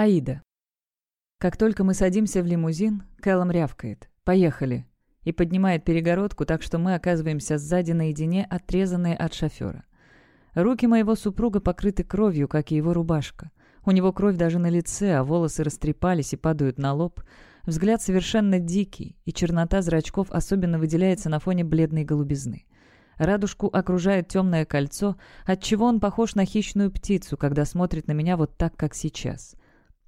Аида. Как только мы садимся в лимузин, Кэллом рявкает «Поехали!» и поднимает перегородку, так что мы оказываемся сзади наедине, отрезанные от шофера. Руки моего супруга покрыты кровью, как и его рубашка. У него кровь даже на лице, а волосы растрепались и падают на лоб. Взгляд совершенно дикий, и чернота зрачков особенно выделяется на фоне бледной голубизны. Радужку окружает темное кольцо, отчего он похож на хищную птицу, когда смотрит на меня вот так, как сейчас.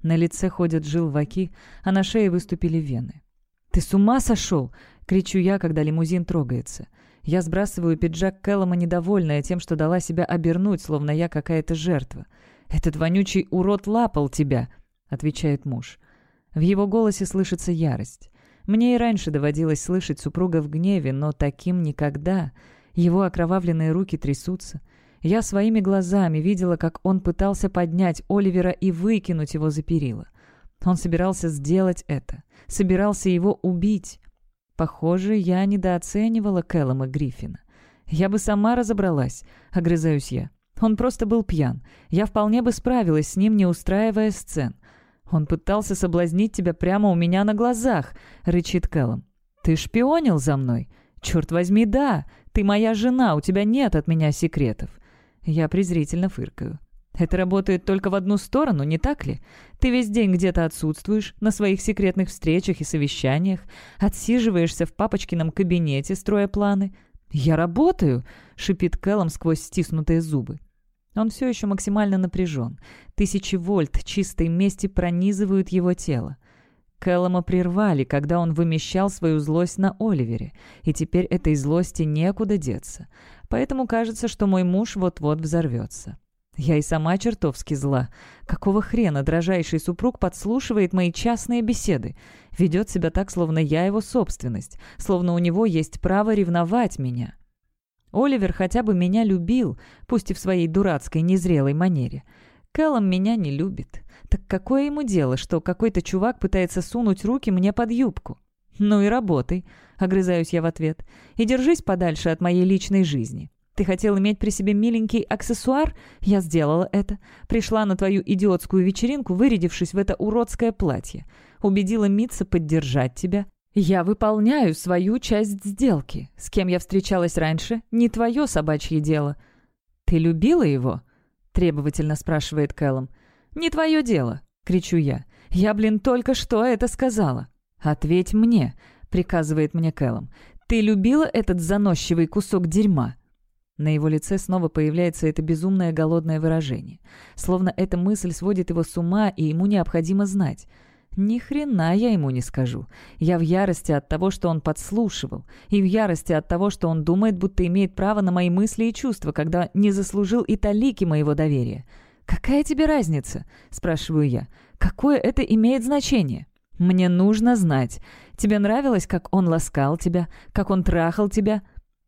На лице ходят желваки, а на шее выступили вены. «Ты с ума сошел?» — кричу я, когда лимузин трогается. Я сбрасываю пиджак Кэллома, недовольная тем, что дала себя обернуть, словно я какая-то жертва. «Этот вонючий урод лапал тебя», — отвечает муж. В его голосе слышится ярость. Мне и раньше доводилось слышать супруга в гневе, но таким никогда. Его окровавленные руки трясутся. Я своими глазами видела, как он пытался поднять Оливера и выкинуть его за перила. Он собирался сделать это. Собирался его убить. Похоже, я недооценивала Кэллома Гриффина. Я бы сама разобралась, огрызаюсь я. Он просто был пьян. Я вполне бы справилась с ним, не устраивая сцен. Он пытался соблазнить тебя прямо у меня на глазах, рычит Кэллом. Ты шпионил за мной? Черт возьми, да. Ты моя жена, у тебя нет от меня секретов. Я презрительно фыркаю. «Это работает только в одну сторону, не так ли? Ты весь день где-то отсутствуешь, на своих секретных встречах и совещаниях, отсиживаешься в папочкином кабинете, строя планы. «Я работаю!» — шипит Кэллом сквозь стиснутые зубы. Он все еще максимально напряжен. Тысячи вольт чистой мести пронизывают его тело. Кэллома прервали, когда он вымещал свою злость на Оливере, и теперь этой злости некуда деться поэтому кажется, что мой муж вот-вот взорвется. Я и сама чертовски зла. Какого хрена дрожайший супруг подслушивает мои частные беседы? Ведет себя так, словно я его собственность, словно у него есть право ревновать меня. Оливер хотя бы меня любил, пусть и в своей дурацкой, незрелой манере. Кэллом меня не любит. Так какое ему дело, что какой-то чувак пытается сунуть руки мне под юбку? «Ну и работай», — огрызаюсь я в ответ. «И держись подальше от моей личной жизни. Ты хотел иметь при себе миленький аксессуар? Я сделала это. Пришла на твою идиотскую вечеринку, вырядившись в это уродское платье. Убедила Митца поддержать тебя. Я выполняю свою часть сделки. С кем я встречалась раньше, не твое собачье дело». «Ты любила его?» — требовательно спрашивает Кэллом. «Не твое дело», — кричу я. «Я, блин, только что это сказала». «Ответь мне», — приказывает мне Кэллом. «Ты любила этот заносчивый кусок дерьма?» На его лице снова появляется это безумное голодное выражение. Словно эта мысль сводит его с ума, и ему необходимо знать. Ни хрена я ему не скажу. Я в ярости от того, что он подслушивал, и в ярости от того, что он думает, будто имеет право на мои мысли и чувства, когда не заслужил и талики моего доверия. «Какая тебе разница?» – спрашиваю я. «Какое это имеет значение?» Мне нужно знать. Тебе нравилось, как он ласкал тебя, как он трахал тебя?»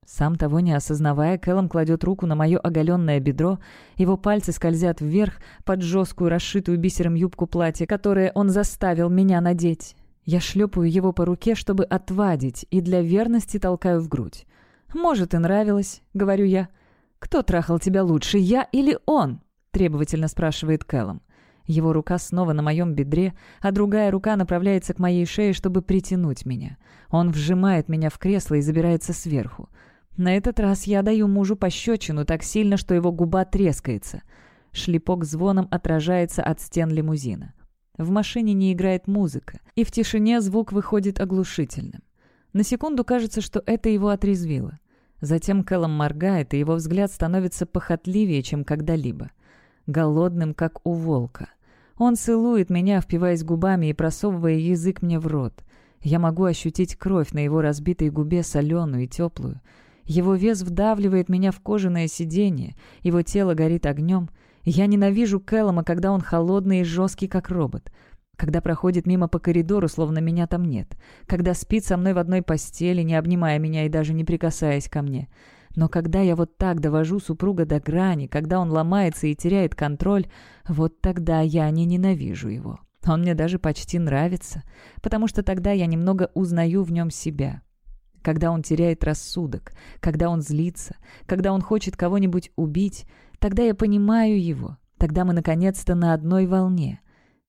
Сам того не осознавая, Кэллом кладет руку на мое оголенное бедро, его пальцы скользят вверх под жесткую, расшитую бисером юбку платья, которое он заставил меня надеть. Я шлепаю его по руке, чтобы отвадить, и для верности толкаю в грудь. «Может, и нравилось», — говорю я. «Кто трахал тебя лучше, я или он?» — требовательно спрашивает Кэллом. Его рука снова на моем бедре, а другая рука направляется к моей шее, чтобы притянуть меня. Он вжимает меня в кресло и забирается сверху. На этот раз я даю мужу пощечину так сильно, что его губа трескается. Шлепок звоном отражается от стен лимузина. В машине не играет музыка, и в тишине звук выходит оглушительным. На секунду кажется, что это его отрезвило. Затем Кэллом моргает, и его взгляд становится похотливее, чем когда-либо голодным, как у волка. Он целует меня, впиваясь губами и просовывая язык мне в рот. Я могу ощутить кровь на его разбитой губе, соленую и теплую. Его вес вдавливает меня в кожаное сиденье, его тело горит огнем. Я ненавижу Кэллома, когда он холодный и жесткий, как робот. Когда проходит мимо по коридору, словно меня там нет. Когда спит со мной в одной постели, не обнимая меня и даже не прикасаясь ко мне. Но когда я вот так довожу супруга до грани, когда он ломается и теряет контроль, вот тогда я не ненавижу его. Он мне даже почти нравится, потому что тогда я немного узнаю в нем себя. Когда он теряет рассудок, когда он злится, когда он хочет кого-нибудь убить, тогда я понимаю его, тогда мы наконец-то на одной волне.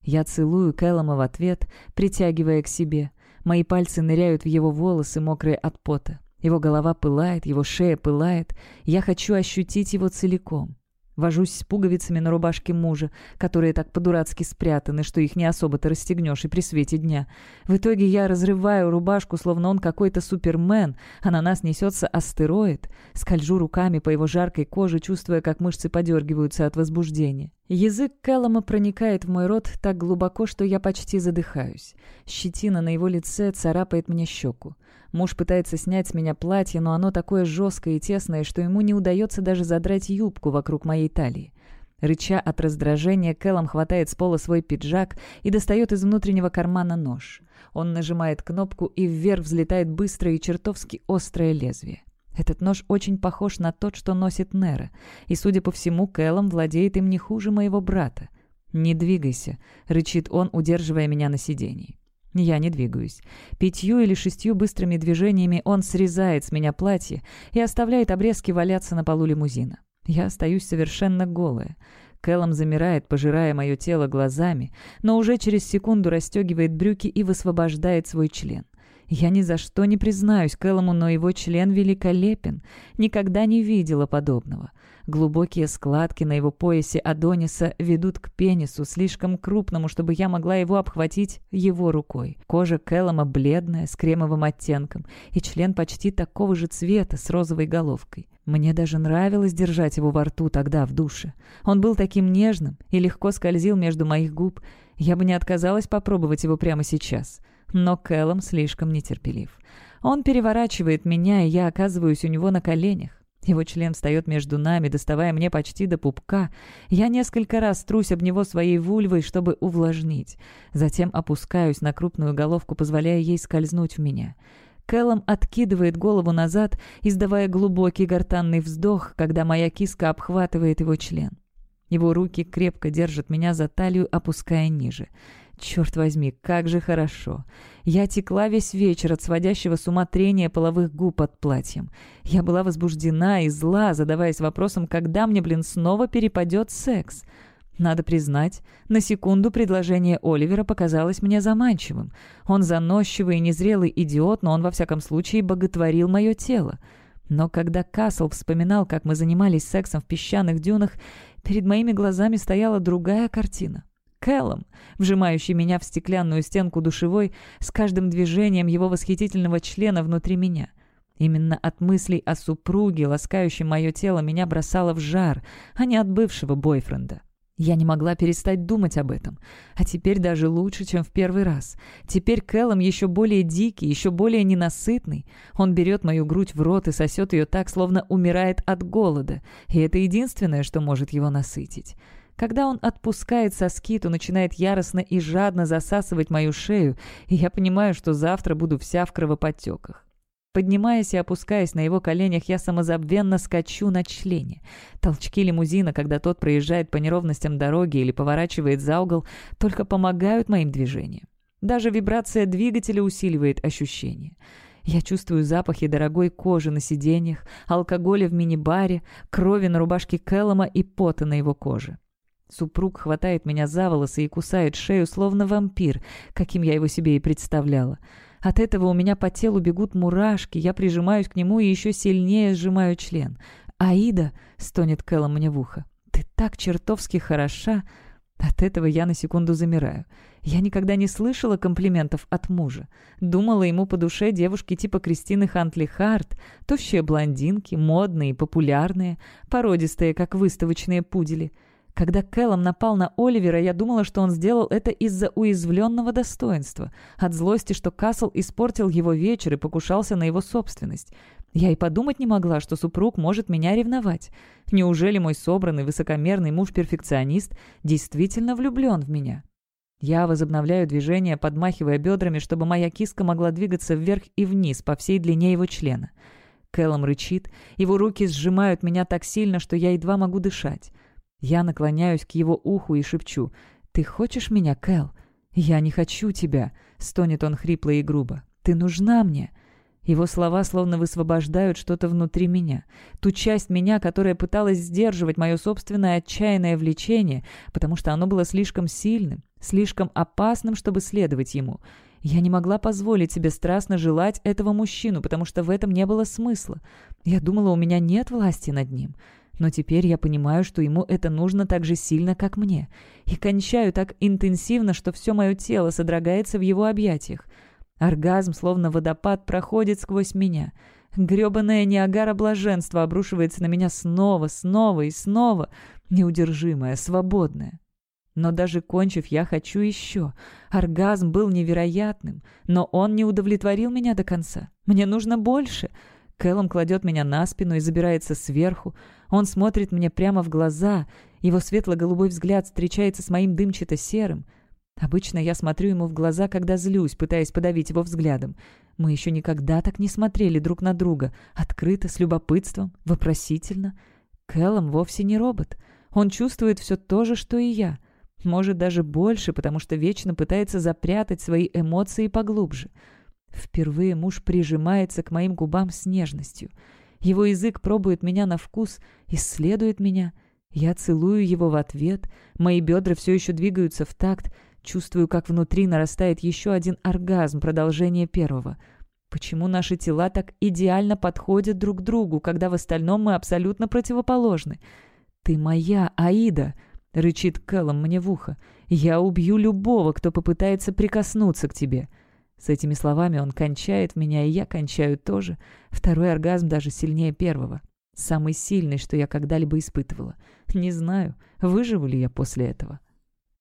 Я целую Кэллома в ответ, притягивая к себе. Мои пальцы ныряют в его волосы, мокрые от пота. Его голова пылает, его шея пылает. Я хочу ощутить его целиком. Вожусь с пуговицами на рубашке мужа, которые так по-дурацки спрятаны, что их не особо-то расстегнешь и при свете дня. В итоге я разрываю рубашку, словно он какой-то супермен, а на нас несется астероид. Скольжу руками по его жаркой коже, чувствуя, как мышцы подергиваются от возбуждения. Язык Кэллома проникает в мой рот так глубоко, что я почти задыхаюсь. Щетина на его лице царапает мне щеку. Муж пытается снять с меня платье, но оно такое жесткое и тесное, что ему не удается даже задрать юбку вокруг моей талии. Рыча от раздражения, Кэллом хватает с пола свой пиджак и достает из внутреннего кармана нож. Он нажимает кнопку, и вверх взлетает быстрое и чертовски острое лезвие. Этот нож очень похож на тот, что носит Нера, и, судя по всему, Кэллом владеет им не хуже моего брата. «Не двигайся», — рычит он, удерживая меня на сиденье. Я не двигаюсь. Пятью или шестью быстрыми движениями он срезает с меня платье и оставляет обрезки валяться на полу лимузина. Я остаюсь совершенно голая. Кэллом замирает, пожирая мое тело глазами, но уже через секунду расстегивает брюки и высвобождает свой член. Я ни за что не признаюсь Кэллому, но его член великолепен. Никогда не видела подобного. Глубокие складки на его поясе Адониса ведут к пенису, слишком крупному, чтобы я могла его обхватить его рукой. Кожа Кэллома бледная, с кремовым оттенком, и член почти такого же цвета, с розовой головкой. Мне даже нравилось держать его во рту тогда, в душе. Он был таким нежным и легко скользил между моих губ. Я бы не отказалась попробовать его прямо сейчас. Но Кэллом слишком нетерпелив. Он переворачивает меня, и я оказываюсь у него на коленях. Его член встает между нами, доставая мне почти до пупка. Я несколько раз трусь об него своей вульвой, чтобы увлажнить. Затем опускаюсь на крупную головку, позволяя ей скользнуть в меня. Кэллом откидывает голову назад, издавая глубокий гортанный вздох, когда моя киска обхватывает его член. Его руки крепко держат меня за талию, опуская ниже. Черт возьми, как же хорошо. Я текла весь вечер от сводящего с ума трения половых губ под платьем. Я была возбуждена и зла, задаваясь вопросом, когда мне, блин, снова перепадет секс. Надо признать, на секунду предложение Оливера показалось мне заманчивым. Он заносчивый и незрелый идиот, но он во всяком случае боготворил мое тело. Но когда Касл вспоминал, как мы занимались сексом в песчаных дюнах, перед моими глазами стояла другая картина. Кэллом, вжимающий меня в стеклянную стенку душевой с каждым движением его восхитительного члена внутри меня. Именно от мыслей о супруге, ласкающем мое тело, меня бросало в жар, а не от бывшего бойфренда. Я не могла перестать думать об этом. А теперь даже лучше, чем в первый раз. Теперь Кэллом еще более дикий, еще более ненасытный. Он берет мою грудь в рот и сосет ее так, словно умирает от голода. И это единственное, что может его насытить. Когда он отпускает соски, то начинает яростно и жадно засасывать мою шею, и я понимаю, что завтра буду вся в кровоподтеках. Поднимаясь и опускаясь на его коленях, я самозабвенно скачу на члене. Толчки лимузина, когда тот проезжает по неровностям дороги или поворачивает за угол, только помогают моим движениям. Даже вибрация двигателя усиливает ощущение. Я чувствую запахи дорогой кожи на сиденьях, алкоголя в мини-баре, крови на рубашке Кэллома и пота на его коже. Супруг хватает меня за волосы и кусает шею, словно вампир, каким я его себе и представляла. От этого у меня по телу бегут мурашки, я прижимаюсь к нему и еще сильнее сжимаю член. «Аида!» — стонет Кэллом мне в ухо. «Ты так чертовски хороша!» От этого я на секунду замираю. Я никогда не слышала комплиментов от мужа. Думала ему по душе девушки типа Кристины Хантли Харт, тощие блондинки, модные, популярные, породистые, как выставочные пудели — когда Кэллом напал на Оливера, я думала, что он сделал это из-за уязвленного достоинства, от злости, что Касл испортил его вечер и покушался на его собственность. Я и подумать не могла, что супруг может меня ревновать. Неужели мой собранный, высокомерный муж-перфекционист действительно влюблен в меня? Я возобновляю движение, подмахивая бедрами, чтобы моя киска могла двигаться вверх и вниз по всей длине его члена. Кэллом рычит, его руки сжимают меня так сильно, что я едва могу дышать. Я наклоняюсь к его уху и шепчу. «Ты хочешь меня, Кэл?» «Я не хочу тебя», — стонет он хрипло и грубо. «Ты нужна мне». Его слова словно высвобождают что-то внутри меня. Ту часть меня, которая пыталась сдерживать мое собственное отчаянное влечение, потому что оно было слишком сильным, слишком опасным, чтобы следовать ему. Я не могла позволить себе страстно желать этого мужчину, потому что в этом не было смысла. Я думала, у меня нет власти над ним. Но теперь я понимаю, что ему это нужно так же сильно, как мне. И кончаю так интенсивно, что все мое тело содрогается в его объятиях. Оргазм, словно водопад, проходит сквозь меня. Грёбаное Ниагара блаженства обрушивается на меня снова, снова и снова, неудержимое, свободное. Но даже кончив, я хочу еще. Оргазм был невероятным, но он не удовлетворил меня до конца. Мне нужно больше. Кэллом кладет меня на спину и забирается сверху. Он смотрит мне прямо в глаза. Его светло-голубой взгляд встречается с моим дымчато-серым. Обычно я смотрю ему в глаза, когда злюсь, пытаясь подавить его взглядом. Мы еще никогда так не смотрели друг на друга. Открыто, с любопытством, вопросительно. Кэллом вовсе не робот. Он чувствует все то же, что и я. Может, даже больше, потому что вечно пытается запрятать свои эмоции поглубже. Впервые муж прижимается к моим губам с нежностью. Его язык пробует меня на вкус, исследует меня. Я целую его в ответ. Мои бедра все еще двигаются в такт. Чувствую, как внутри нарастает еще один оргазм, продолжение первого. Почему наши тела так идеально подходят друг к другу, когда в остальном мы абсолютно противоположны? «Ты моя, Аида!» — рычит Кэллом мне в ухо. «Я убью любого, кто попытается прикоснуться к тебе». С этими словами он кончает меня, и я кончаю тоже. Второй оргазм даже сильнее первого. Самый сильный, что я когда-либо испытывала. Не знаю, выживу ли я после этого.